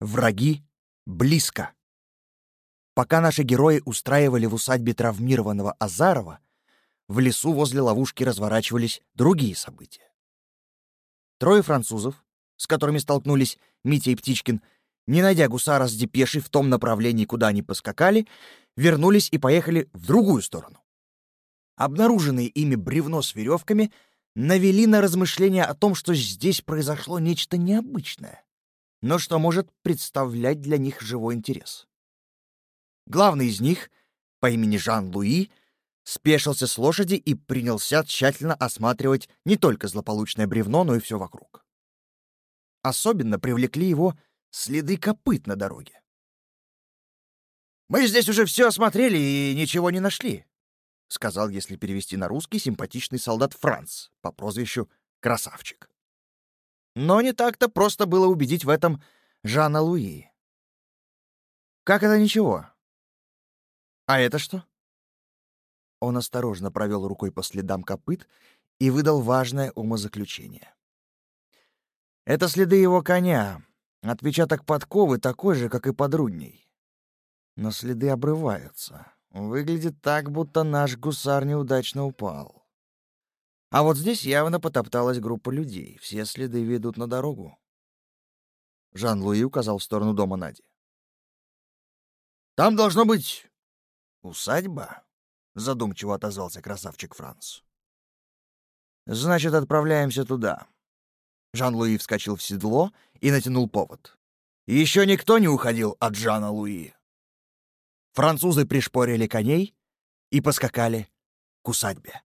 Враги близко. Пока наши герои устраивали в усадьбе травмированного Азарова, в лесу возле ловушки разворачивались другие события. Трое французов, с которыми столкнулись Митя и Птичкин, не найдя гусара с депешей в том направлении, куда они поскакали, вернулись и поехали в другую сторону. Обнаруженные ими бревно с веревками навели на размышления о том, что здесь произошло нечто необычное, но что может представлять для них живой интерес. Главный из них, по имени Жан-Луи, спешился с лошади и принялся тщательно осматривать не только злополучное бревно, но и все вокруг. Особенно привлекли его следы копыт на дороге. «Мы здесь уже все осмотрели и ничего не нашли», — сказал, если перевести на русский, симпатичный солдат Франц по прозвищу Красавчик. Но не так-то просто было убедить в этом Жана Луи. «Как это ничего?» «А это что?» Он осторожно провел рукой по следам копыт и выдал важное умозаключение. «Это следы его коня. Отпечаток подковы такой же, как и подрудней. Но следы обрываются. Выглядит так, будто наш гусар неудачно упал. А вот здесь явно потопталась группа людей. Все следы ведут на дорогу». Жан-Луи указал в сторону дома Нади. «Там должно быть усадьба?» задумчиво отозвался красавчик Франц. Значит, отправляемся туда. Жан-Луи вскочил в седло и натянул повод. Еще никто не уходил от Жана Луи. Французы пришпорили коней и поскакали к усадьбе.